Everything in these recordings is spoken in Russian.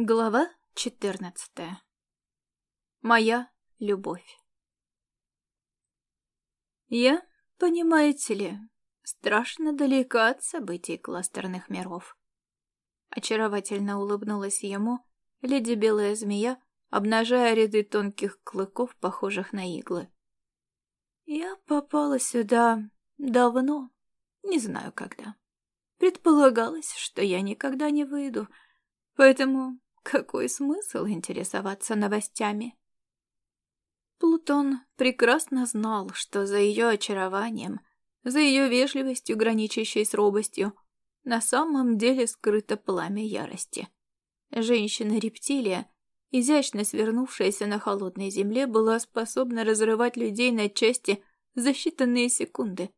Глава 14. Моя любовь. Я, понимаете ли, страшно далека от событий кластерных миров. Очаровательно улыбнулась ему леди Белая Змея, обнажая ряды тонких клыков, похожих на иглы. Я попала сюда давно, не знаю когда. Предполагалось, что я никогда не выйду, поэтому какой смысл интересоваться новостями? Плутон прекрасно знал, что за ее очарованием, за ее вежливостью, граничащей с робостью, на самом деле скрыто пламя ярости. Женщина-рептилия, изящно свернувшаяся на холодной земле, была способна разрывать людей на части за считанные секунды.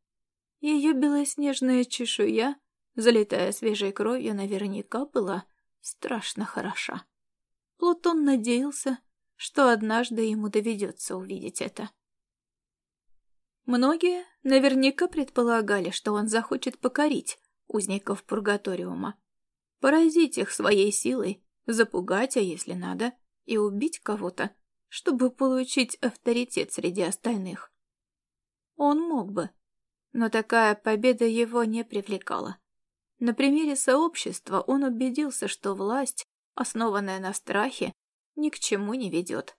Ее белоснежная чешуя, залитая свежей кровью, наверняка была страшно хороша. Плутон надеялся, что однажды ему доведется увидеть это. Многие наверняка предполагали, что он захочет покорить узников Пургаториума, поразить их своей силой, запугать, а если надо, и убить кого-то, чтобы получить авторитет среди остальных. Он мог бы, но такая победа его не привлекала. На примере сообщества он убедился, что власть, основанная на страхе, ни к чему не ведет.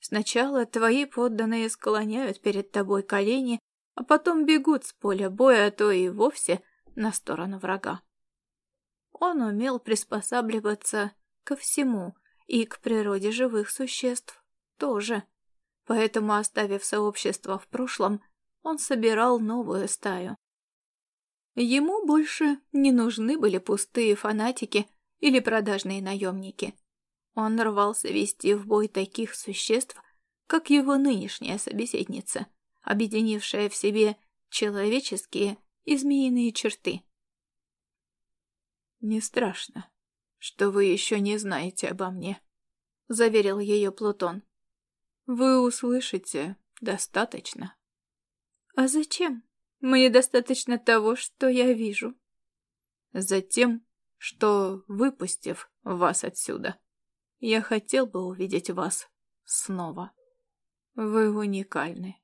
Сначала твои подданные склоняют перед тобой колени, а потом бегут с поля боя, а то и вовсе на сторону врага. Он умел приспосабливаться ко всему и к природе живых существ тоже. Поэтому, оставив сообщество в прошлом, он собирал новую стаю. Ему больше не нужны были пустые фанатики или продажные наемники. Он рвался вести в бой таких существ, как его нынешняя собеседница, объединившая в себе человеческие и змеиные черты. «Не страшно, что вы еще не знаете обо мне», — заверил ее Плутон. «Вы услышите достаточно». «А зачем?» Мне достаточно того, что я вижу. Затем, что, выпустив вас отсюда, я хотел бы увидеть вас снова. Вы уникальны.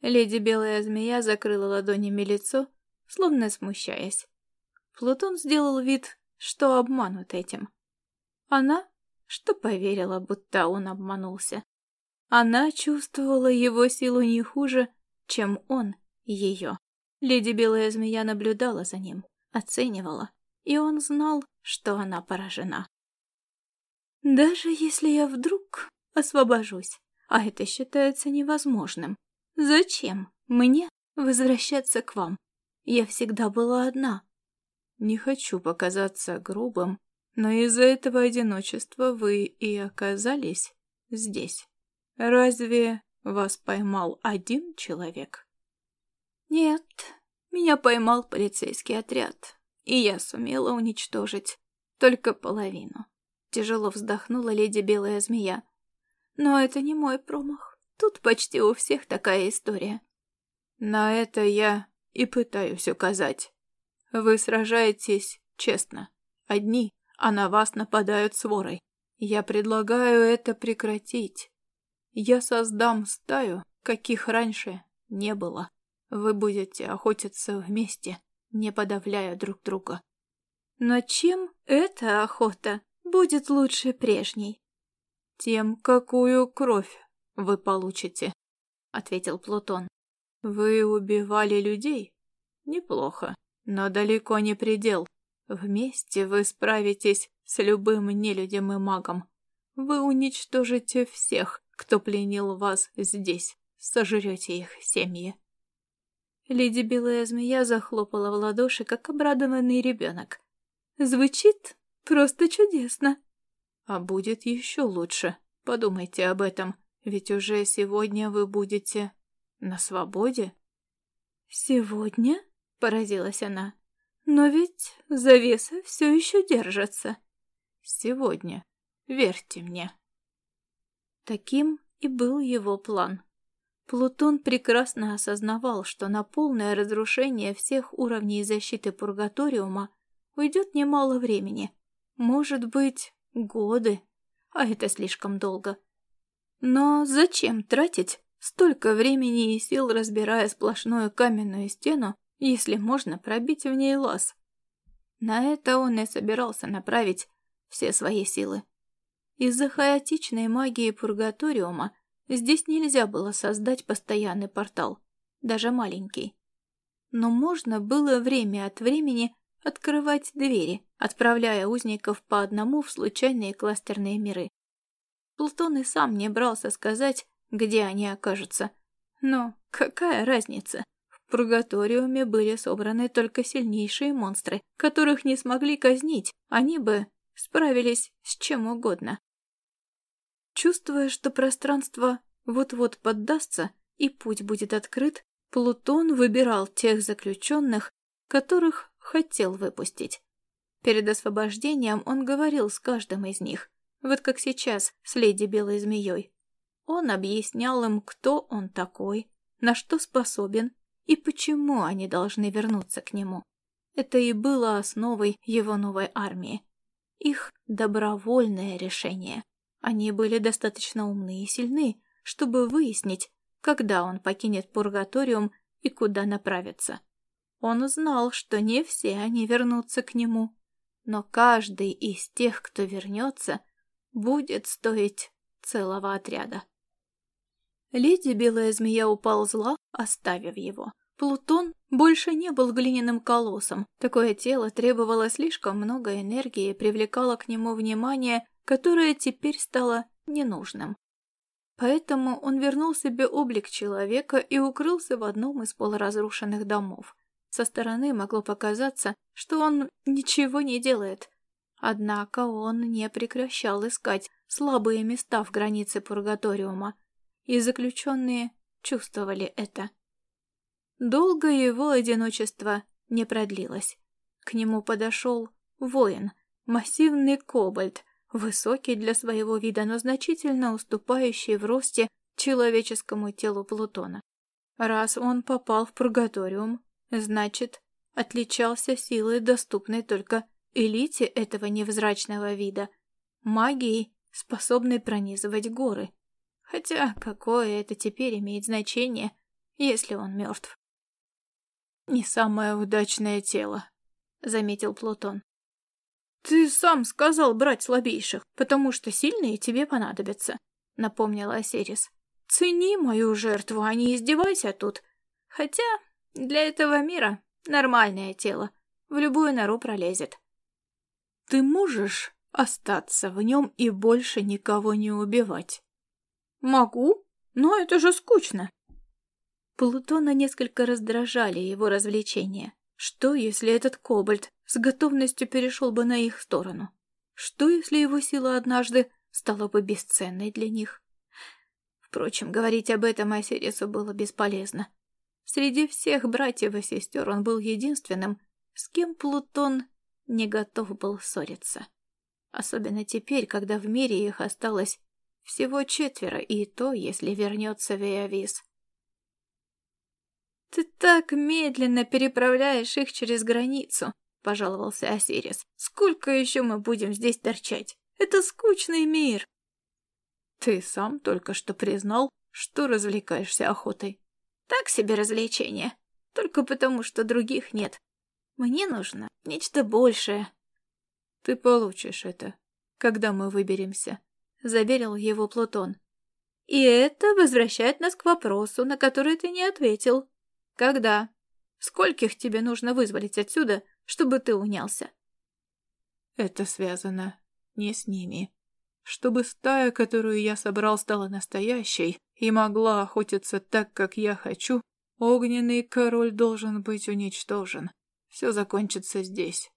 Леди Белая Змея закрыла ладонями лицо, словно смущаясь. Плутон сделал вид, что обманут этим. Она, что поверила, будто он обманулся. Она чувствовала его силу не хуже, чем он ее. Леди Белая Змея наблюдала за ним, оценивала, и он знал, что она поражена. «Даже если я вдруг освобожусь, а это считается невозможным, зачем мне возвращаться к вам? Я всегда была одна». «Не хочу показаться грубым, но из-за этого одиночества вы и оказались здесь. Разве вас поймал один человек? Нет, меня поймал полицейский отряд, и я сумела уничтожить только половину. Тяжело вздохнула леди Белая Змея. Но это не мой промах. Тут почти у всех такая история. На это я и пытаюсь указать. Вы сражаетесь честно. Одни, а на вас нападают сворой. Я предлагаю это прекратить. Я создам стаю, каких раньше не было. Вы будете охотиться вместе, не подавляя друг друга. Но чем эта охота будет лучше прежней? Тем, какую кровь вы получите, ответил Плутон. Вы убивали людей? Неплохо, но далеко не предел. Вместе вы справитесь с любым нелюдем и магом. Вы уничтожите всех, кто пленил вас здесь, сожрете их семьи. Леди Белая Змея захлопала в ладоши, как обрадованный ребенок. Звучит просто чудесно. А будет еще лучше. Подумайте об этом, ведь уже сегодня вы будете на свободе. Сегодня? Поразилась она. Но ведь завеса все еще держится. Сегодня. Верьте мне. Таким и был его план. Плутон прекрасно осознавал, что на полное разрушение всех уровней защиты Пургаториума уйдет немало времени, Может быть, годы, а это слишком долго. Но зачем тратить столько времени и сил, разбирая сплошную каменную стену, если можно пробить в ней лаз? На это он и собирался направить все свои силы. Из-за хаотичной магии Пургаториума здесь нельзя было создать постоянный портал, даже маленький. Но можно было время от времени открывать двери, отправляя узников по одному в случайные кластерные миры. Плутон и сам не брался сказать, где они окажутся. Но какая разница? В Пургаториуме были собраны только сильнейшие монстры, которых не смогли казнить, они бы справились с чем угодно. Чувствуя, что пространство вот-вот поддастся и путь будет открыт, Плутон выбирал тех заключенных, которых хотел выпустить. Перед освобождением он говорил с каждым из них, вот как сейчас с леди Белой Змеей. Он объяснял им, кто он такой, на что способен и почему они должны вернуться к нему. Это и было основой его новой армии. Их добровольное решение. Они были достаточно умны и сильны, чтобы выяснить, когда он покинет Пургаториум и куда направится. Он знал, что не все они вернутся к нему, но каждый из тех, кто вернется, будет стоить целого отряда. Леди Белая Змея уползла, оставив его. Плутон больше не был глиняным колоссом. Такое тело требовало слишком много энергии и привлекало к нему внимание которое теперь стало ненужным. Поэтому он вернул себе облик человека и укрылся в одном из полуразрушенных домов. Со стороны могло показаться, что он ничего не делает. Однако он не прекращал искать слабые места в границе Пургаториума, и заключенные чувствовали это. Долго его одиночество не продлилось. К нему подошел воин, массивный кобальт, Высокий для своего вида, но значительно уступающий в росте человеческому телу Плутона. Раз он попал в Пургаториум, значит, отличался силой, доступной только элите этого невзрачного вида, магией, способной пронизывать горы. Хотя какое это теперь имеет значение, если он мертв? «Не самое удачное тело», — заметил Плутон. «Ты сам сказал брать слабейших, потому что сильные тебе понадобятся», — напомнила Осирис. «Цени мою жертву, а не издевайся тут. Хотя для этого мира нормальное тело, в любую нору пролезет». «Ты можешь остаться в нем и больше никого не убивать?» «Могу, но это же скучно». Плутона несколько раздражали его развлечения. Что, если этот кобальт с готовностью перешел бы на их сторону? Что, если его сила однажды стала бы бесценной для них? Впрочем, говорить об этом Осирису было бесполезно. Среди всех братьев и сестер он был единственным, с кем Плутон не готов был ссориться. Особенно теперь, когда в мире их осталось всего четверо, и то, если вернется Веявис. «Ты так медленно переправляешь их через границу», — пожаловался Осирис. «Сколько еще мы будем здесь торчать? Это скучный мир». «Ты сам только что признал, что развлекаешься охотой». «Так себе развлечение. Только потому, что других нет. Мне нужно нечто большее». «Ты получишь это, когда мы выберемся», — заверил его Плутон. «И это возвращает нас к вопросу, на который ты не ответил», «Когда? Скольких тебе нужно вызволить отсюда, чтобы ты унялся?» «Это связано не с ними. Чтобы стая, которую я собрал, стала настоящей и могла охотиться так, как я хочу, огненный король должен быть уничтожен. Все закончится здесь,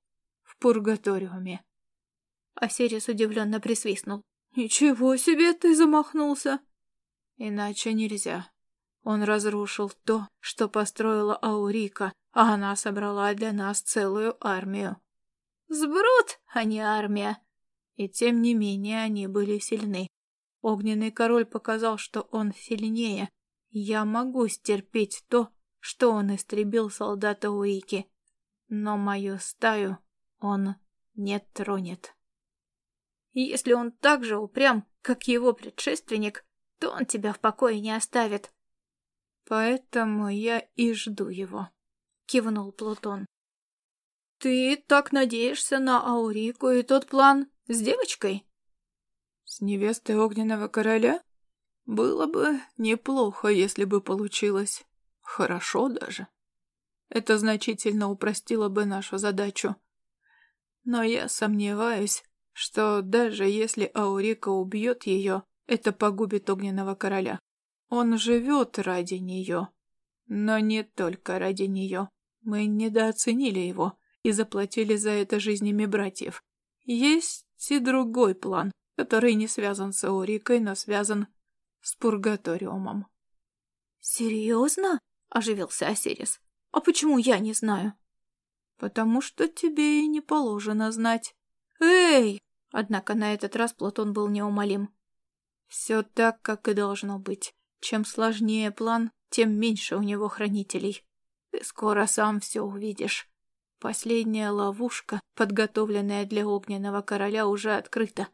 в Пургаториуме». Осирис удивленно присвистнул. «Ничего себе ты замахнулся!» «Иначе нельзя. Он разрушил то, что построила Аурика, а она собрала для нас целую армию. Сброд, а не армия. И тем не менее они были сильны. Огненный король показал, что он сильнее. Я могу стерпеть то, что он истребил солдата Уики. Но мою стаю он не тронет. Если он так же упрям, как его предшественник, то он тебя в покое не оставит. Поэтому я и жду его, кивнул Плутон. Ты так надеешься на Аурику и тот план с девочкой? С невестой огненного короля? Было бы неплохо, если бы получилось. Хорошо даже. Это значительно упростило бы нашу задачу. Но я сомневаюсь, что даже если Аурика убьет ее, это погубит огненного короля. Он живет ради нее. Но не только ради нее. Мы недооценили его и заплатили за это жизнями братьев. Есть и другой план, который не связан с Аурикой, но связан с Пургаториумом. «Серьезно?» — оживился Осирис. «А почему я не знаю?» «Потому что тебе и не положено знать». «Эй!» Однако на этот раз Платон был неумолим. «Все так, как и должно быть. Чем сложнее план, тем меньше у него хранителей. Ты скоро сам все увидишь. Последняя ловушка, подготовленная для огненного короля, уже открыта.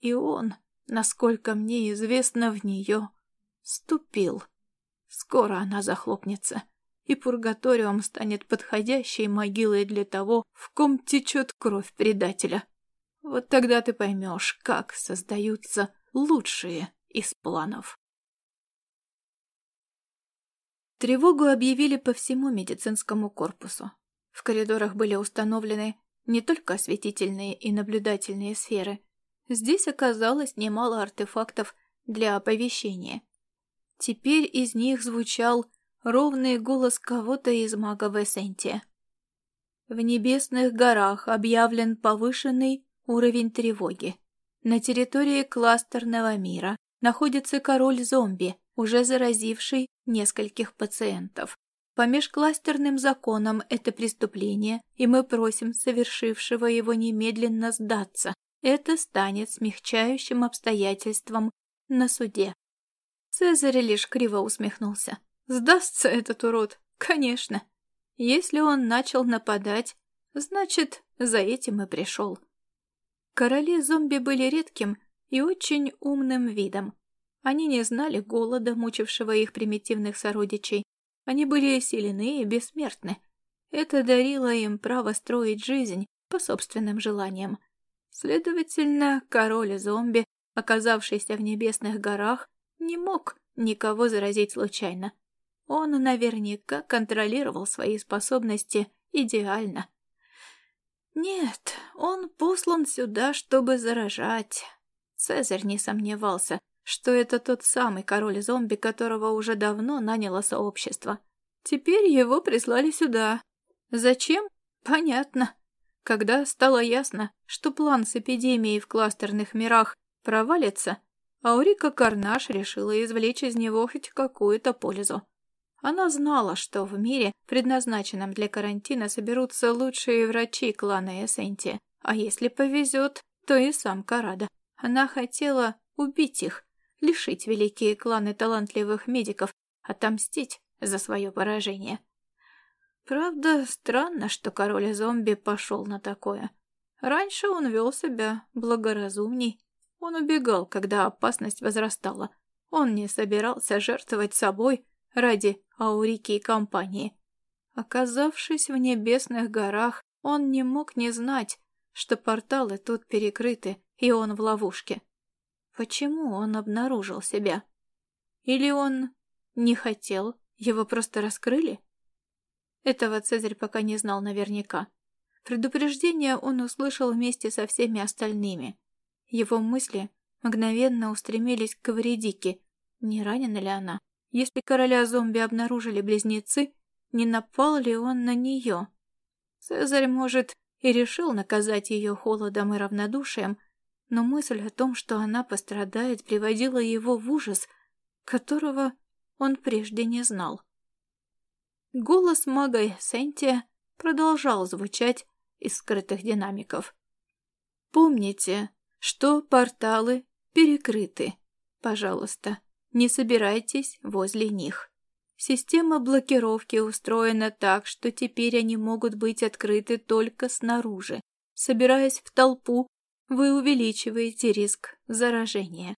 И он, насколько мне известно, в нее ступил. Скоро она захлопнется, и пургаториум станет подходящей могилой для того, в ком течет кровь предателя. Вот тогда ты поймешь, как создаются лучшие из планов. Тревогу объявили по всему медицинскому корпусу. В коридорах были установлены не только осветительные и наблюдательные сферы. Здесь оказалось немало артефактов для оповещения. Теперь из них звучал ровный голос кого-то из магов Эссентия. В небесных горах объявлен повышенный уровень тревоги. На территории кластерного мира находится король-зомби, уже заразивший нескольких пациентов. По межкластерным законам это преступление, и мы просим совершившего его немедленно сдаться. Это станет смягчающим обстоятельством на суде. Цезарь лишь криво усмехнулся. Сдастся этот урод, конечно. Если он начал нападать, значит, за этим и пришел. Короли зомби были редким и очень умным видом. Они не знали голода, мучившего их примитивных сородичей, они были сильны и бессмертны. Это дарило им право строить жизнь по собственным желаниям. Следовательно, король-зомби, оказавшийся в небесных горах, не мог никого заразить случайно. Он наверняка контролировал свои способности идеально. Нет, он послан сюда, чтобы заражать. Цезарь не сомневался, что это тот самый король-зомби, которого уже давно наняло сообщество. Теперь его прислали сюда. Зачем? Понятно. Когда стало ясно, что план с эпидемией в кластерных мирах провалится, Аурика Карнаш решила извлечь из него хоть какую-то пользу. Она знала, что в мире, предназначенном для карантина, соберутся лучшие врачи клана Эссенти, а если повезет, то и сам Карада. Она хотела убить их, лишить великие кланы талантливых медиков, отомстить за свое поражение. Правда, странно, что король-зомби пошел на такое. Раньше он вел себя благоразумней. Он убегал, когда опасность возрастала. Он не собирался жертвовать собой ради Аурики и компании. Оказавшись в небесных горах, он не мог не знать, что порталы тут перекрыты, и он в ловушке. Почему он обнаружил себя? Или он не хотел, его просто раскрыли? Этого Цезарь пока не знал наверняка. Предупреждение он услышал вместе со всеми остальными. Его мысли мгновенно устремились к Вредике. Не ранена ли она? Если короля зомби обнаружили близнецы, не напал ли он на нее? Цезарь, может, и решил наказать ее холодом и равнодушием, но мысль о том, что она пострадает, приводила его в ужас, которого он прежде не знал. Голос мага Сентия продолжал звучать из скрытых динамиков. «Помните, что порталы перекрыты. Пожалуйста, не собирайтесь возле них. Система блокировки устроена так, что теперь они могут быть открыты только снаружи. Собираясь в толпу, вы увеличиваете риск заражения.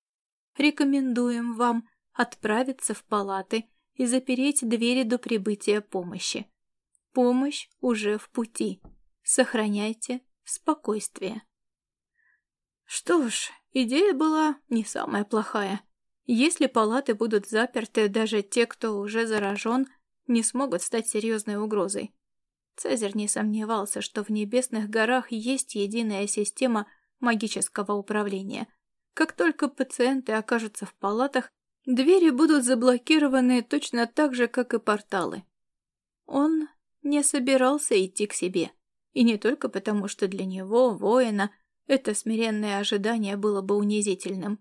Рекомендуем вам отправиться в палаты и запереть двери до прибытия помощи. Помощь уже в пути. Сохраняйте спокойствие. Что ж, идея была не самая плохая. Если палаты будут заперты, даже те, кто уже заражен, не смогут стать серьезной угрозой. Цезарь не сомневался, что в Небесных горах есть единая система магического управления. Как только пациенты окажутся в палатах, двери будут заблокированы точно так же, как и порталы. Он не собирался идти к себе. И не только потому, что для него, воина, это смиренное ожидание было бы унизительным.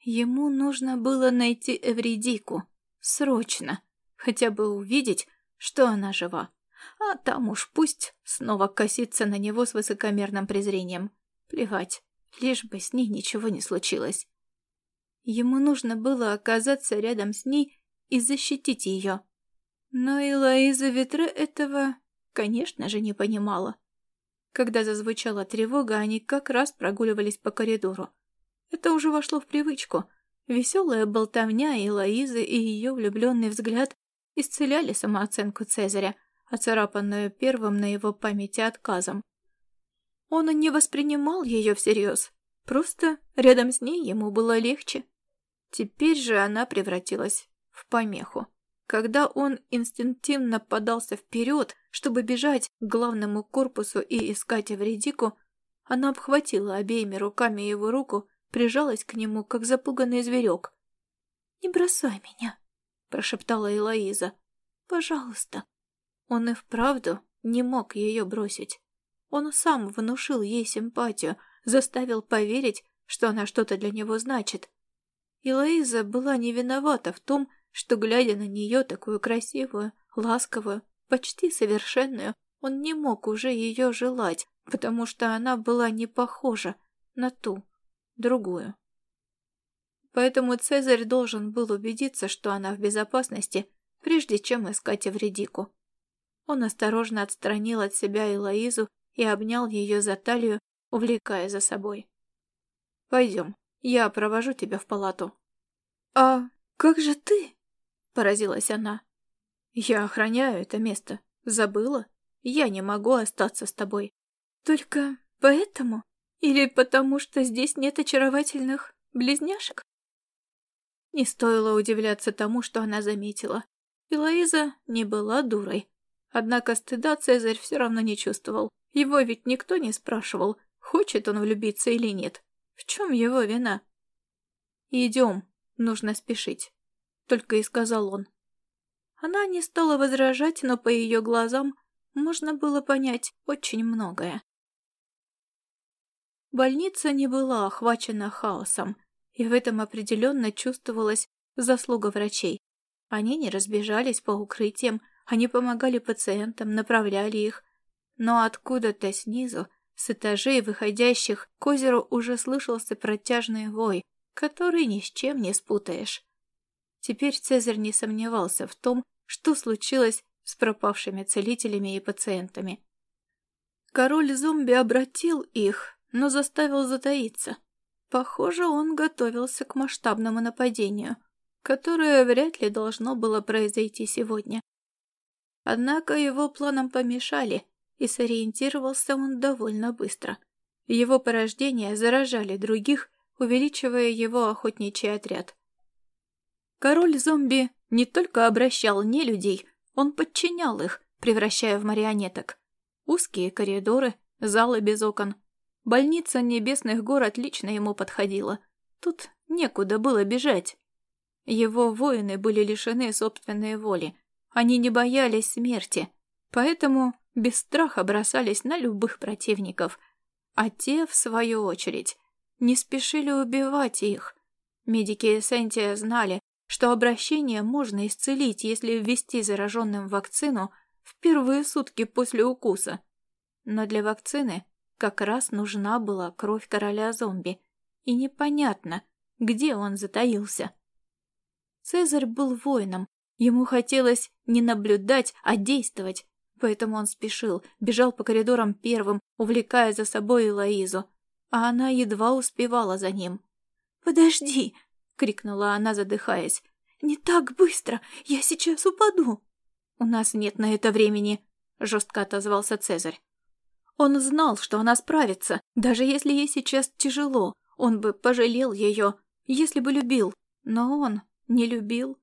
Ему нужно было найти Эвредику. Срочно. Хотя бы увидеть, что она жива. А там уж пусть снова косится на него с высокомерным презрением. Плевать, лишь бы с ней ничего не случилось. Ему нужно было оказаться рядом с ней и защитить ее. Но и Лоиза Ветре этого, конечно же, не понимала. Когда зазвучала тревога, они как раз прогуливались по коридору. Это уже вошло в привычку. Веселая болтовня и Лоизы, и ее влюбленный взгляд исцеляли самооценку Цезаря, оцарапанную первым на его памяти отказом. Он не воспринимал ее всерьез, просто рядом с ней ему было легче. Теперь же она превратилась в помеху. Когда он инстинктивно подался вперед, чтобы бежать к главному корпусу и искать Эвредику, она обхватила обеими руками его руку, прижалась к нему, как запуганный зверек. «Не бросай меня», — прошептала Элоиза. «Пожалуйста». Он и вправду не мог ее бросить. Он сам внушил ей симпатию, заставил поверить, что она что-то для него значит. И Лоиза была не виновата в том, что, глядя на нее, такую красивую, ласковую, почти совершенную, он не мог уже ее желать, потому что она была не похожа на ту, другую. Поэтому Цезарь должен был убедиться, что она в безопасности, прежде чем искать Эвредику. Он осторожно отстранил от себя Элоизу и обнял ее за талию, увлекая за собой. «Пойдем, я провожу тебя в палату». «А как же ты?» — поразилась она. «Я охраняю это место. Забыла? Я не могу остаться с тобой». «Только поэтому? Или потому что здесь нет очаровательных близняшек?» Не стоило удивляться тому, что она заметила. И Лоиза не была дурой. Однако стыда Цезарь все равно не чувствовал. Его ведь никто не спрашивал, хочет он влюбиться или нет. В чем его вина? «Идем, нужно спешить» только и сказал он. Она не стала возражать, но по ее глазам можно было понять очень многое. Больница не была охвачена хаосом, и в этом определенно чувствовалась заслуга врачей. Они не разбежались по укрытиям, они помогали пациентам, направляли их. Но откуда-то снизу, с этажей, выходящих к озеру, уже слышался протяжный вой, который ни с чем не спутаешь. Теперь Цезарь не сомневался в том, что случилось с пропавшими целителями и пациентами. Король зомби обратил их, но заставил затаиться. Похоже, он готовился к масштабному нападению, которое вряд ли должно было произойти сегодня. Однако его планам помешали, и сориентировался он довольно быстро. Его порождения заражали других, увеличивая его охотничий отряд. Король-зомби не только обращал не людей, он подчинял их, превращая в марионеток. Узкие коридоры, залы без окон. Больница Небесных гор отлично ему подходила. Тут некуда было бежать. Его воины были лишены собственной воли. Они не боялись смерти, поэтому без страха бросались на любых противников. А те, в свою очередь, не спешили убивать их. Медики Эссентия знали, что обращение можно исцелить, если ввести зараженным вакцину в первые сутки после укуса. Но для вакцины как раз нужна была кровь короля зомби, и непонятно, где он затаился. Цезарь был воином, ему хотелось не наблюдать, а действовать, поэтому он спешил, бежал по коридорам первым, увлекая за собой Элоизу. а она едва успевала за ним. «Подожди!» — крикнула она, задыхаясь. «Не так быстро! Я сейчас упаду!» «У нас нет на это времени!» — жестко отозвался Цезарь. Он знал, что она справится, даже если ей сейчас тяжело. Он бы пожалел ее, если бы любил. Но он не любил.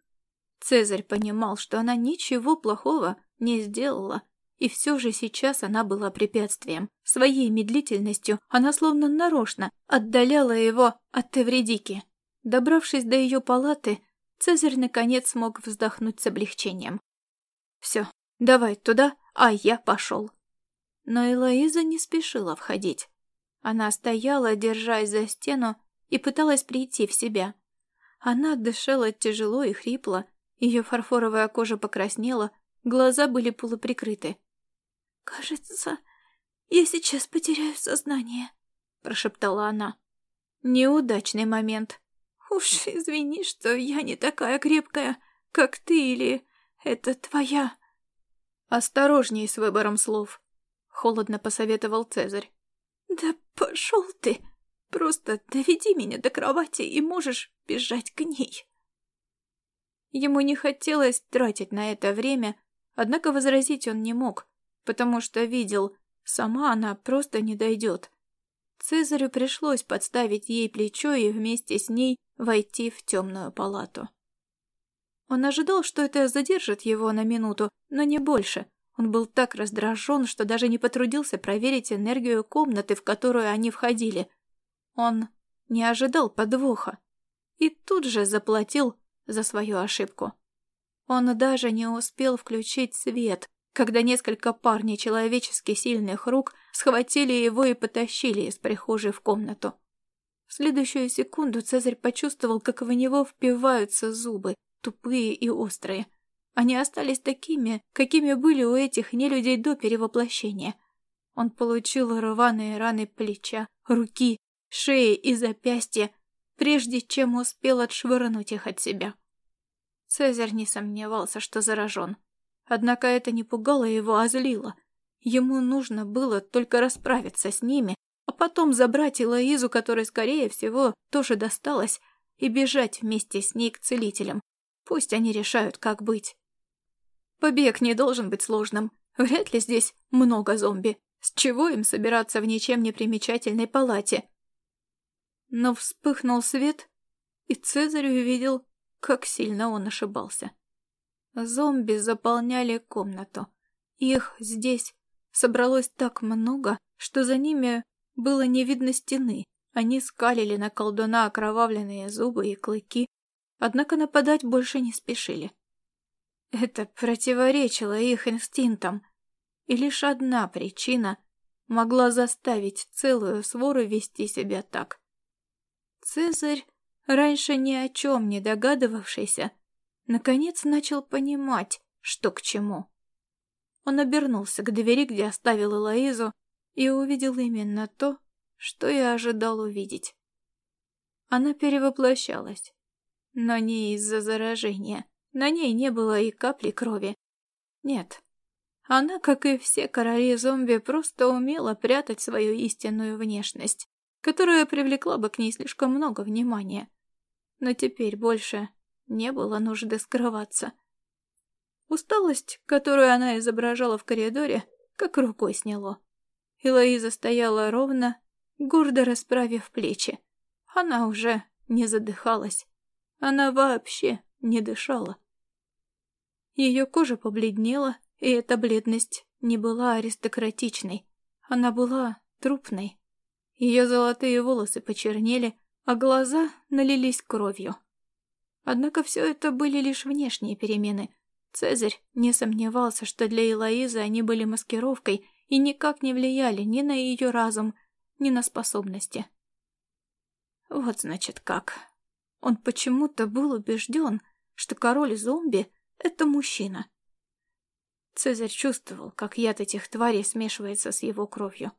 Цезарь понимал, что она ничего плохого не сделала, и все же сейчас она была препятствием. Своей медлительностью она словно нарочно отдаляла его от Эвредики. Добравшись до ее палаты, Цезарь наконец смог вздохнуть с облегчением. «Все, давай туда, а я пошел». Но Элоиза не спешила входить. Она стояла, держась за стену, и пыталась прийти в себя. Она дышала тяжело и хрипло, ее фарфоровая кожа покраснела, глаза были полуприкрыты. «Кажется, я сейчас потеряю сознание», — прошептала она. «Неудачный момент. Уж извини, что я не такая крепкая, как ты или это твоя...» «Осторожней с выбором слов», — холодно посоветовал Цезарь. «Да пошел ты! Просто доведи меня до кровати, и можешь бежать к ней!» Ему не хотелось тратить на это время, однако возразить он не мог, потому что видел, сама она просто не дойдет. Цезарю пришлось подставить ей плечо и вместе с ней войти в темную палату. Он ожидал, что это задержит его на минуту, но не больше. Он был так раздражен, что даже не потрудился проверить энергию комнаты, в которую они входили. Он не ожидал подвоха и тут же заплатил за свою ошибку. Он даже не успел включить свет, когда несколько пар нечеловечески сильных рук схватили его и потащили из прихожей в комнату. В следующую секунду Цезарь почувствовал, как в него впиваются зубы, тупые и острые. Они остались такими, какими были у этих нелюдей до перевоплощения. Он получил рваные раны плеча, руки, шеи и запястья, прежде чем успел отшвырнуть их от себя. Цезарь не сомневался, что заражен. Однако это не пугало его, а злило. Ему нужно было только расправиться с ними, а потом забрать Илоизу, которой, скорее всего, тоже досталось, и бежать вместе с ней к целителям. Пусть они решают, как быть. Побег не должен быть сложным. Вряд ли здесь много зомби. С чего им собираться в ничем не примечательной палате? Но вспыхнул свет, и Цезарь увидел, как сильно он ошибался. Зомби заполняли комнату. Их здесь собралось так много, что за ними было не видно стены. Они скалили на колдуна окровавленные зубы и клыки, однако нападать больше не спешили. Это противоречило их инстинктам, и лишь одна причина могла заставить целую свору вести себя так. Цезарь, раньше ни о чем не догадывавшийся, наконец начал понимать, что к чему. Он обернулся к двери, где оставил Элоизу, и увидел именно то, что я ожидал увидеть. Она перевоплощалась, но не из-за заражения. На ней не было и капли крови. Нет. Она, как и все короли зомби, просто умела прятать свою истинную внешность которая привлекла бы к ней слишком много внимания. Но теперь больше не было нужды скрываться. Усталость, которую она изображала в коридоре, как рукой сняло. Элоиза стояла ровно, гордо расправив плечи. Она уже не задыхалась. Она вообще не дышала. Ее кожа побледнела, и эта бледность не была аристократичной. Она была трупной. Ее золотые волосы почернели, а глаза налились кровью. Однако все это были лишь внешние перемены. Цезарь не сомневался, что для Элоизы они были маскировкой и никак не влияли ни на ее разум, ни на способности. Вот значит как. Он почему-то был убежден, что король-зомби — это мужчина. Цезарь чувствовал, как яд этих тварей смешивается с его кровью.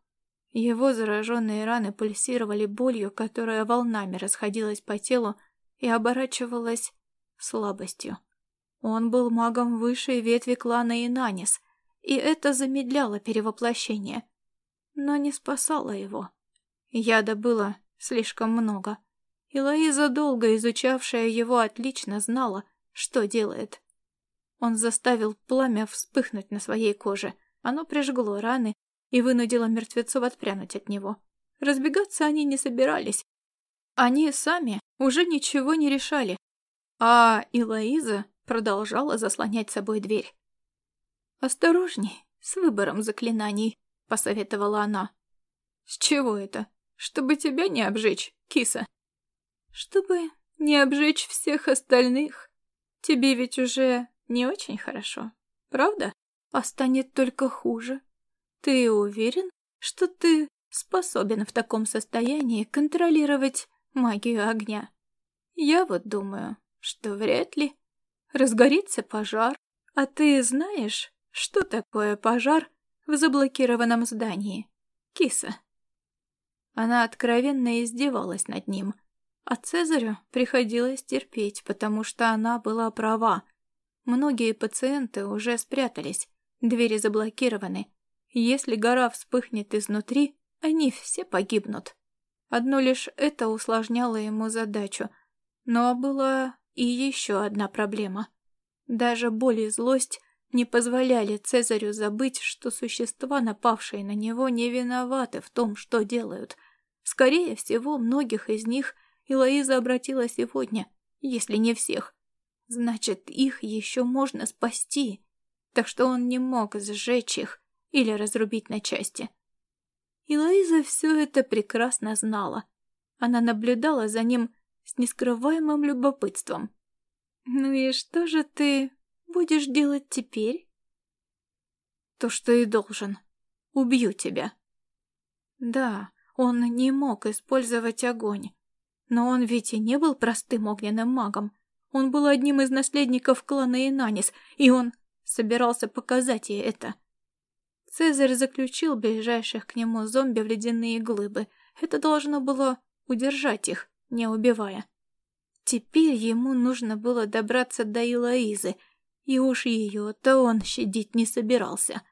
Его зараженные раны пульсировали болью, которая волнами расходилась по телу и оборачивалась слабостью. Он был магом высшей ветви клана Инанис, и это замедляло перевоплощение, но не спасало его. Яда было слишком много. И Лоиза, долго изучавшая его, отлично знала, что делает. Он заставил пламя вспыхнуть на своей коже. Оно прижгло раны и вынудило мертвецов отпрянуть от него. Разбегаться они не собирались. Они сами уже ничего не решали. А Илоиза продолжала заслонять собой дверь. «Осторожней с выбором заклинаний», — посоветовала она. «С чего это? Чтобы тебя не обжечь, киса?» «Чтобы не обжечь всех остальных. Тебе ведь уже не очень хорошо, правда? А станет только хуже. Ты уверен, что ты способен в таком состоянии контролировать магию огня? Я вот думаю, что вряд ли. Разгорится пожар, а ты знаешь, что такое пожар в заблокированном здании? Киса. Она откровенно издевалась над ним, а Цезарю приходилось терпеть, потому что она была права. Многие пациенты уже спрятались, двери заблокированы. Если гора вспыхнет изнутри, они все погибнут. Одно лишь это усложняло ему задачу. Но была и еще одна проблема. Даже боль и злость не позволяли Цезарю забыть, что существа, напавшие на него, не виноваты в том, что делают. Скорее всего, многих из них Илоиза обратила сегодня, если не всех. Значит, их еще можно спасти. Так что он не мог сжечь их или разрубить на части. И Лоиза все это прекрасно знала. Она наблюдала за ним с нескрываемым любопытством. «Ну и что же ты будешь делать теперь?» «То, что и должен. Убью тебя». Да, он не мог использовать огонь. Но он ведь и не был простым огненным магом. Он был одним из наследников клана Инанис, и он собирался показать ей это. Цезарь заключил ближайших к нему зомби в ледяные глыбы. Это должно было удержать их, не убивая. Теперь ему нужно было добраться до Илоизы, и уж ее-то он щадить не собирался.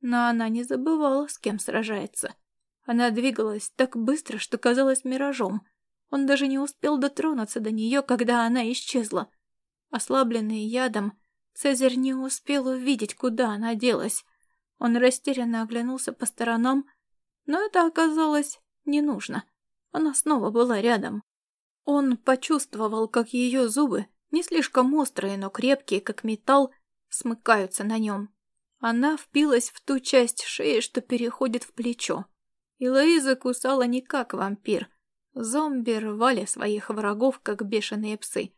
Но она не забывала, с кем сражается. Она двигалась так быстро, что казалась миражом — он даже не успел дотронуться до нее, когда она исчезла. Ослабленный ядом, Цезарь не успел увидеть, куда она делась. Он растерянно оглянулся по сторонам, но это оказалось не нужно. Она снова была рядом. Он почувствовал, как ее зубы, не слишком острые, но крепкие, как металл, смыкаются на нем. Она впилась в ту часть шеи, что переходит в плечо. И Лоиза кусала не как вампир, Зомби рвали своих врагов, как бешеные псы.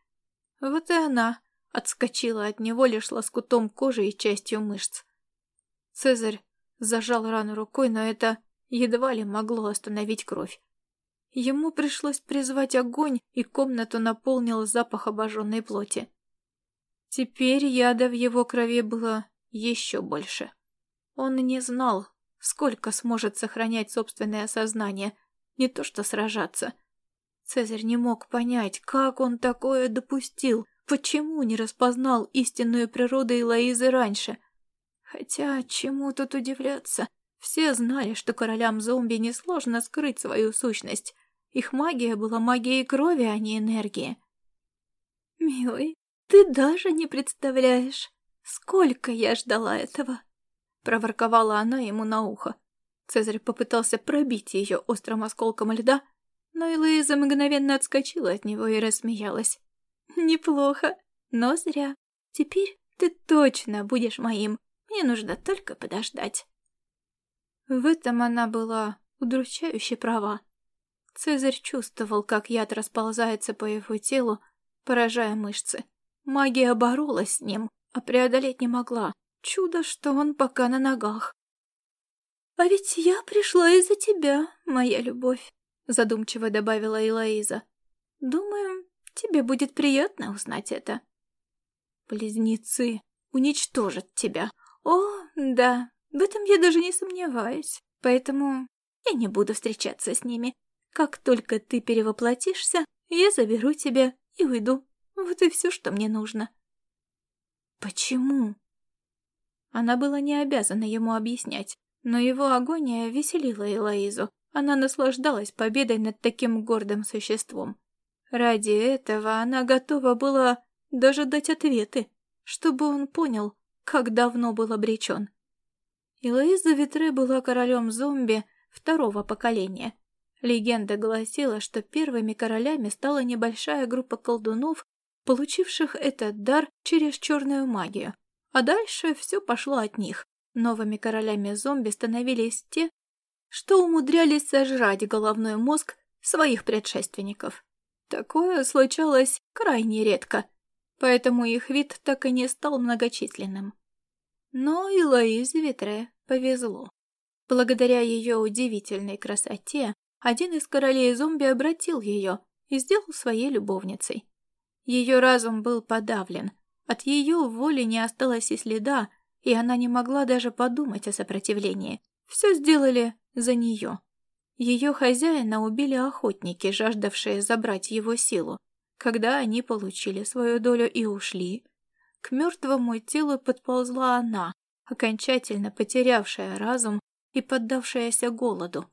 Вот и она отскочила от него лишь лоскутом кожи и частью мышц. Цезарь зажал рану рукой, но это едва ли могло остановить кровь. Ему пришлось призвать огонь, и комнату наполнил запах обожженной плоти. Теперь яда в его крови было еще больше. Он не знал, сколько сможет сохранять собственное сознание — не то что сражаться. Цезарь не мог понять, как он такое допустил, почему не распознал истинную природу Элоизы раньше. Хотя, чему тут удивляться? Все знали, что королям зомби несложно скрыть свою сущность. Их магия была магией крови, а не энергии. «Милый, ты даже не представляешь, сколько я ждала этого!» Проворковала она ему на ухо. Цезарь попытался пробить ее острым осколком льда, но Элоиза мгновенно отскочила от него и рассмеялась. «Неплохо, но зря. Теперь ты точно будешь моим. Мне нужно только подождать». В этом она была удручающе права. Цезарь чувствовал, как яд расползается по его телу, поражая мышцы. Магия боролась с ним, а преодолеть не могла. Чудо, что он пока на ногах. «А ведь я пришла из-за тебя, моя любовь», — задумчиво добавила Элоиза. «Думаю, тебе будет приятно узнать это». «Близнецы уничтожат тебя». «О, да, в этом я даже не сомневаюсь. Поэтому я не буду встречаться с ними. Как только ты перевоплотишься, я заберу тебя и уйду. Вот и все, что мне нужно». «Почему?» Она была не обязана ему объяснять. Но его агония веселила Элоизу. Она наслаждалась победой над таким гордым существом. Ради этого она готова была даже дать ответы, чтобы он понял, как давно был обречен. И Луиза Витре была королем зомби второго поколения. Легенда гласила, что первыми королями стала небольшая группа колдунов, получивших этот дар через черную магию. А дальше все пошло от них. Новыми королями зомби становились те, что умудрялись сожрать головной мозг своих предшественников. Такое случалось крайне редко, поэтому их вид так и не стал многочисленным. Но и Лоизе Витре повезло. Благодаря ее удивительной красоте, один из королей зомби обратил ее и сделал своей любовницей. Ее разум был подавлен, от ее воли не осталось и следа, и она не могла даже подумать о сопротивлении. Все сделали за нее. Ее хозяина убили охотники, жаждавшие забрать его силу. Когда они получили свою долю и ушли, к мертвому телу подползла она, окончательно потерявшая разум и поддавшаяся голоду.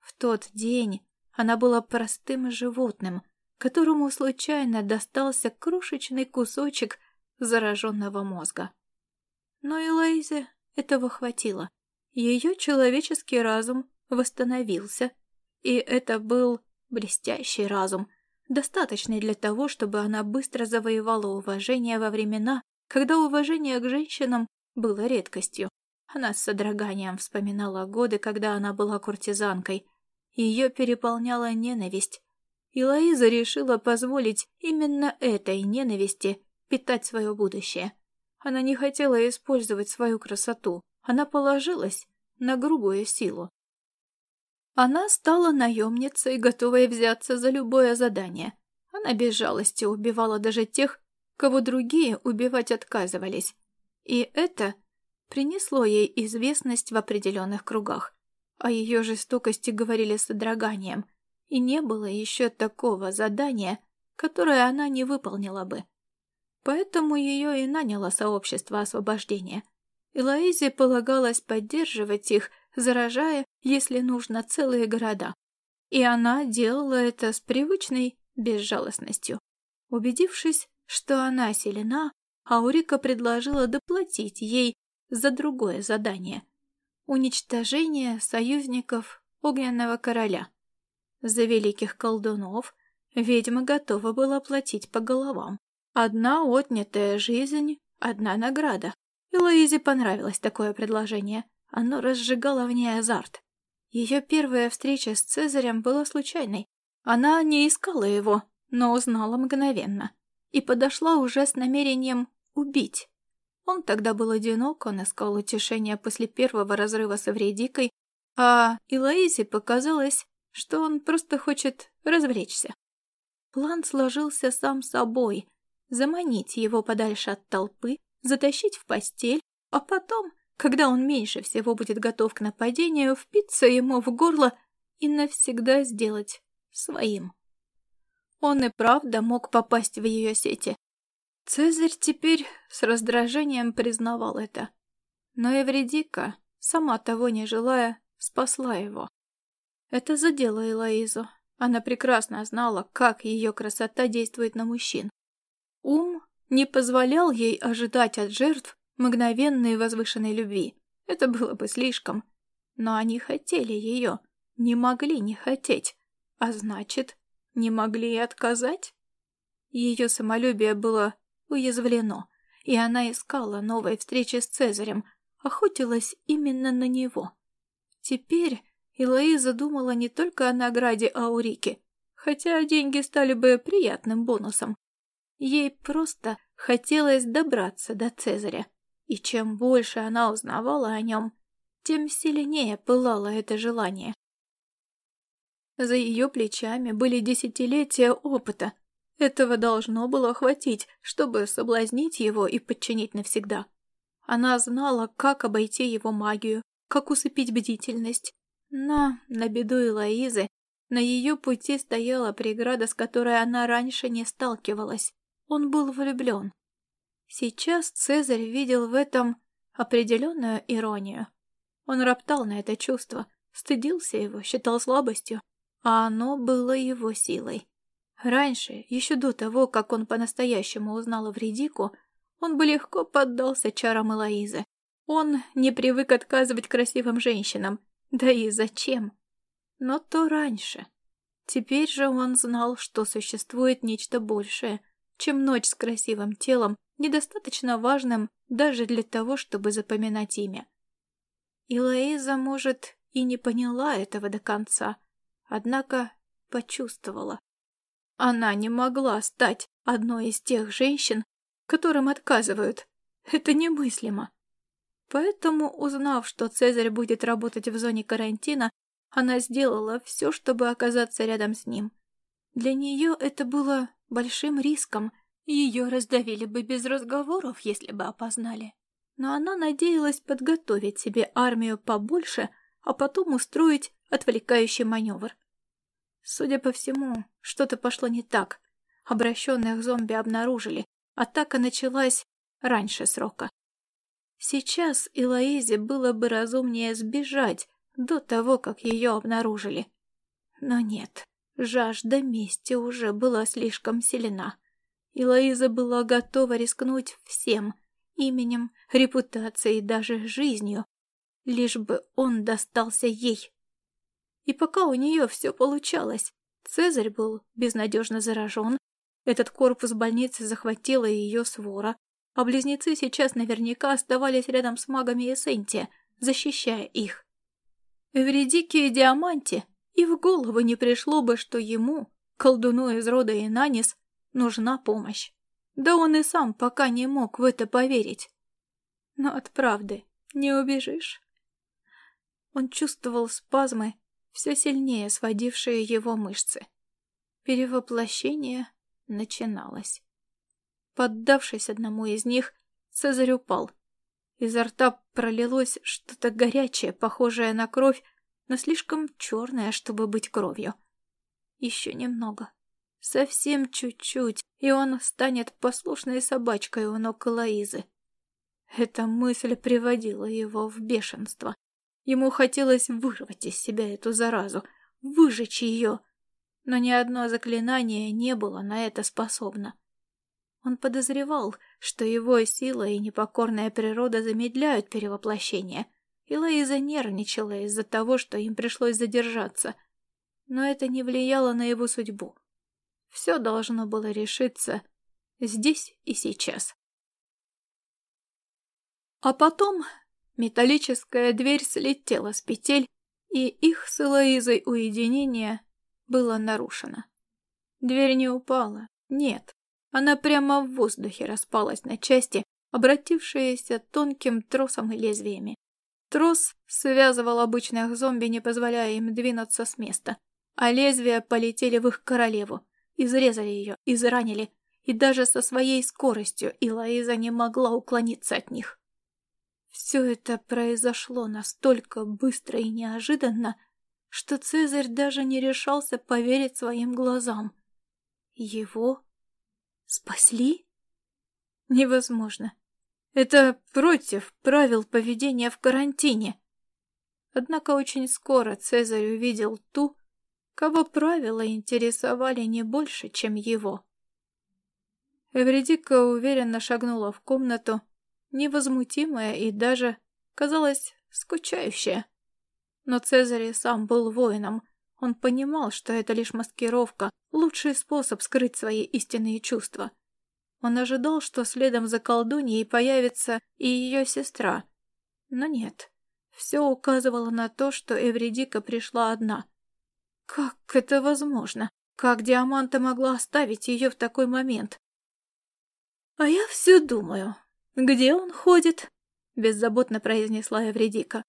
В тот день она была простым животным, которому случайно достался крошечный кусочек зараженного мозга. Но и Лейзе этого хватило. Ее человеческий разум восстановился, и это был блестящий разум, достаточный для того, чтобы она быстро завоевала уважение во времена, когда уважение к женщинам было редкостью. Она с содроганием вспоминала годы, когда она была куртизанкой. Ее переполняла ненависть. И Лоиза решила позволить именно этой ненависти питать свое будущее. Она не хотела использовать свою красоту. Она положилась на грубую силу. Она стала наемницей, готовой взяться за любое задание. Она без жалости убивала даже тех, кого другие убивать отказывались. И это принесло ей известность в определенных кругах. О ее жестокости говорили с содроганием, и не было еще такого задания, которое она не выполнила бы. Поэтому ее и наняло сообщество освобождения. И Лоизе полагалось поддерживать их, заражая, если нужно, целые города. И она делала это с привычной безжалостностью. Убедившись, что она силена, Аурика предложила доплатить ей за другое задание — уничтожение союзников Огненного Короля. За великих колдунов ведьма готова была платить по головам. Одна отнятая жизнь, одна награда. И Луизе понравилось такое предложение. Оно разжигало в ней азарт. Ее первая встреча с Цезарем была случайной. Она не искала его, но узнала мгновенно. И подошла уже с намерением убить. Он тогда был одинок, он искал утешения после первого разрыва с Эвредикой, а Илоизе показалось, что он просто хочет развлечься. План сложился сам собой, заманить его подальше от толпы, затащить в постель, а потом, когда он меньше всего будет готов к нападению, впиться ему в горло и навсегда сделать своим. Он и правда мог попасть в ее сети. Цезарь теперь с раздражением признавал это. Но Эвредика, сама того не желая, спасла его. Это задело Элоизу. Она прекрасно знала, как ее красота действует на мужчин. Ум не позволял ей ожидать от жертв мгновенной возвышенной любви. Это было бы слишком. Но они хотели ее, не могли не хотеть. А значит, не могли и отказать? Ее самолюбие было уязвлено, и она искала новой встречи с Цезарем, охотилась именно на него. Теперь Илоиза думала не только о награде Аурики, хотя деньги стали бы приятным бонусом, Ей просто хотелось добраться до Цезаря, и чем больше она узнавала о нем, тем сильнее пылало это желание. За ее плечами были десятилетия опыта. Этого должно было хватить, чтобы соблазнить его и подчинить навсегда. Она знала, как обойти его магию, как усыпить бдительность. Но, на беду Элоизы, на ее пути стояла преграда, с которой она раньше не сталкивалась. Он был влюблен. Сейчас Цезарь видел в этом определенную иронию. Он роптал на это чувство, стыдился его, считал слабостью, а оно было его силой. Раньше, еще до того, как он по-настоящему узнал Вредику, он бы легко поддался чарам Элоизы. Он не привык отказывать красивым женщинам. Да и зачем? Но то раньше. Теперь же он знал, что существует нечто большее, чем ночь с красивым телом, недостаточно важным даже для того, чтобы запоминать имя. И Лоиза, может, и не поняла этого до конца, однако почувствовала. Она не могла стать одной из тех женщин, которым отказывают. Это немыслимо. Поэтому, узнав, что Цезарь будет работать в зоне карантина, она сделала все, чтобы оказаться рядом с ним. Для нее это было большим риском, ее раздавили бы без разговоров, если бы опознали. Но она надеялась подготовить себе армию побольше, а потом устроить отвлекающий маневр. Судя по всему, что-то пошло не так. Обращенных зомби обнаружили. Атака началась раньше срока. Сейчас Илоизе было бы разумнее сбежать до того, как ее обнаружили. Но нет, жажда мести уже была слишком сильна. Илоиза была готова рискнуть всем — именем, репутацией, даже жизнью, лишь бы он достался ей. И пока у нее все получалось, Цезарь был безнадежно заражен, этот корпус больницы захватила ее свора, а близнецы сейчас наверняка оставались рядом с магами Эссентия, защищая их. Эвредике и Диаманте и в голову не пришло бы, что ему, колдуну из рода Инанис, нужна помощь. Да он и сам пока не мог в это поверить. Но от правды не убежишь. Он чувствовал спазмы, все сильнее сводившие его мышцы. Перевоплощение начиналось. Поддавшись одному из них, Цезарь упал. Изо рта пролилось что-то горячее, похожее на кровь, но слишком черное, чтобы быть кровью. Еще немного. Совсем чуть-чуть, и он станет послушной собачкой у ног Элоизы. Эта мысль приводила его в бешенство. Ему хотелось вырвать из себя эту заразу, выжечь ее, но ни одно заклинание не было на это способно. Он подозревал, что его сила и непокорная природа замедляют перевоплощение, и Лоиза нервничала из-за того, что им пришлось задержаться. Но это не влияло на его судьбу. Все должно было решиться здесь и сейчас. А потом Металлическая дверь слетела с петель, и их с Элоизой уединение было нарушено. Дверь не упала, нет. Она прямо в воздухе распалась на части, обратившиеся тонким тросом и лезвиями. Трос связывал обычных зомби, не позволяя им двинуться с места, а лезвия полетели в их королеву, изрезали ее, изранили, и даже со своей скоростью Илоиза не могла уклониться от них. Все это произошло настолько быстро и неожиданно, что Цезарь даже не решался поверить своим глазам. Его спасли? Невозможно. Это против правил поведения в карантине. Однако очень скоро Цезарь увидел ту, кого правила интересовали не больше, чем его. Эвредика уверенно шагнула в комнату, невозмутимая и даже, казалось, скучающая. Но Цезарь сам был воином. Он понимал, что это лишь маскировка, лучший способ скрыть свои истинные чувства. Он ожидал, что следом за колдуньей появится и ее сестра. Но нет. Все указывало на то, что Эвредика пришла одна. Как это возможно? Как Диаманта могла оставить ее в такой момент? А я все думаю, «Где он ходит?» — беззаботно произнесла Эвредика.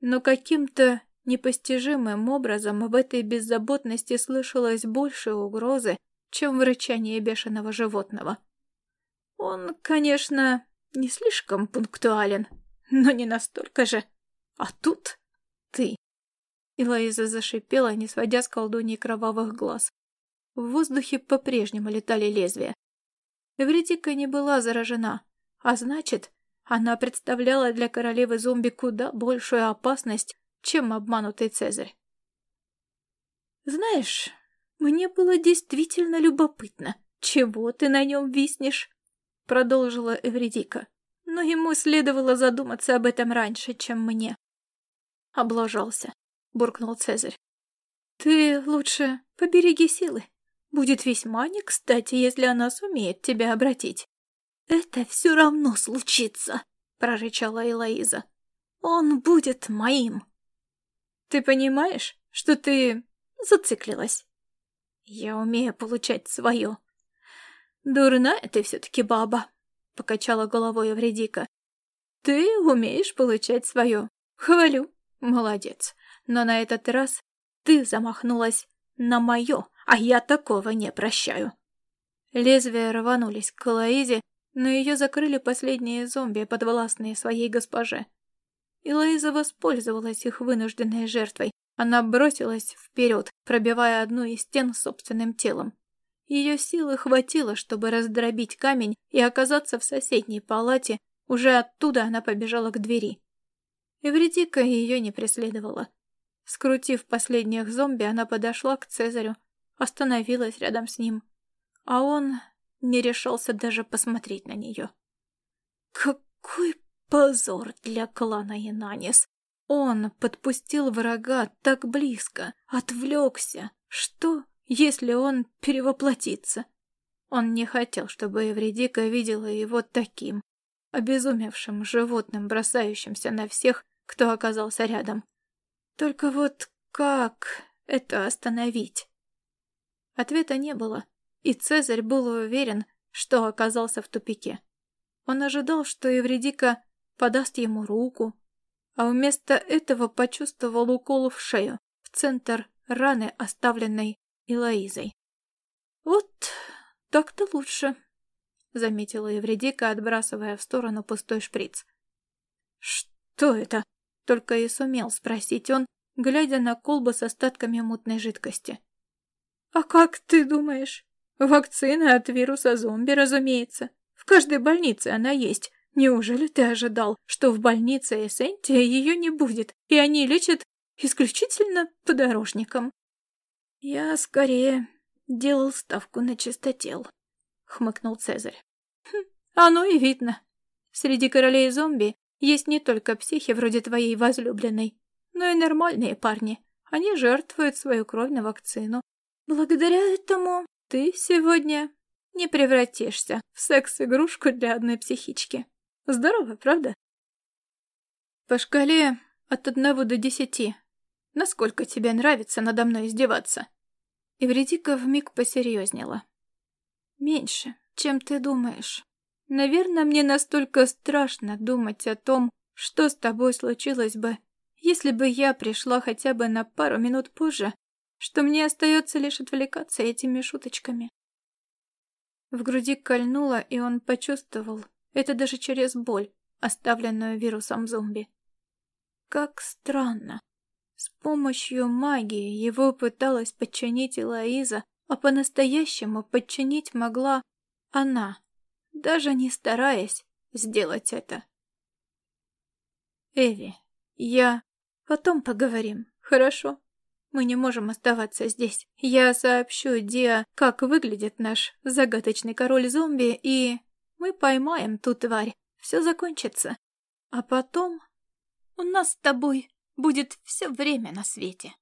Но каким-то непостижимым образом в этой беззаботности слышалось больше угрозы, чем в рычании бешеного животного. Он, конечно, не слишком пунктуален, но не настолько же. А тут. И Лоиза зашипела, не сводя с колдуньи кровавых глаз. В воздухе по-прежнему летали лезвия. Эвредика не была заражена, а значит, она представляла для королевы зомби куда большую опасность, чем обманутый Цезарь. Знаешь, мне было действительно любопытно, чего ты на нем виснешь, продолжила Эвредика. Но ему следовало задуматься об этом раньше, чем мне. Облажался, буркнул Цезарь. Ты лучше побереги силы. Будет весьма не кстати, если она сумеет тебя обратить. Это все равно случится, прорычала Элоиза. Он будет моим. Ты понимаешь, что ты зациклилась? Я умею получать свое. Дурная ты все-таки баба, покачала головой Эвредика. Ты умеешь получать свое. Хвалю. Молодец. Но на этот раз ты замахнулась на мое, а я такого не прощаю. Лезвия рванулись к Лоизе, но ее закрыли последние зомби, подвластные своей госпоже. И Лоиза воспользовалась их вынужденной жертвой. Она бросилась вперед, пробивая одну из стен собственным телом. Ее силы хватило, чтобы раздробить камень и оказаться в соседней палате. Уже оттуда она побежала к двери. Эвредика ее не преследовала. Скрутив последних зомби, она подошла к Цезарю, остановилась рядом с ним. А он не решался даже посмотреть на нее. Какой позор для клана Янанис! Он подпустил врага так близко, отвлекся. Что, если он перевоплотится? Он не хотел, чтобы Эвредика видела его таким, обезумевшим животным, бросающимся на всех, кто оказался рядом. Только вот как это остановить? Ответа не было, и Цезарь был уверен, что оказался в тупике. Он ожидал, что Евредика подаст ему руку, а вместо этого почувствовал укол в шею, в центр раны, оставленной Илоизой. «Вот так-то лучше», — заметила Евредика, отбрасывая в сторону пустой шприц. «Что это?» — только и сумел спросить он, глядя на колбу с остатками мутной жидкости. «А как ты думаешь? Вакцина от вируса зомби, разумеется. В каждой больнице она есть. Неужели ты ожидал, что в больнице Эссентия ее не будет, и они лечат исключительно подорожникам?» «Я скорее делал ставку на чистотел», — хмыкнул Цезарь. «Хм, оно и видно. Среди королей зомби есть не только психи вроде твоей возлюбленной, но и нормальные парни. Они жертвуют свою кровь на вакцину. Благодаря этому ты сегодня не превратишься в секс-игрушку для одной психички. Здорово, правда? По шкале от одного до десяти. Насколько тебе нравится надо мной издеваться? Ивредика вмиг посерьезнела. Меньше, чем ты думаешь. Наверное, мне настолько страшно думать о том, что с тобой случилось бы, если бы я пришла хотя бы на пару минут позже, что мне остается лишь отвлекаться этими шуточками. В груди кольнуло, и он почувствовал, это даже через боль, оставленную вирусом зомби. Как странно. С помощью магии его пыталась подчинить Элоиза, а по-настоящему подчинить могла она, даже не стараясь сделать это. Эви, я... Потом поговорим, хорошо? Мы не можем оставаться здесь. Я сообщу Диа, как выглядит наш загадочный король-зомби, и мы поймаем ту тварь. Все закончится. А потом у нас с тобой будет все время на свете.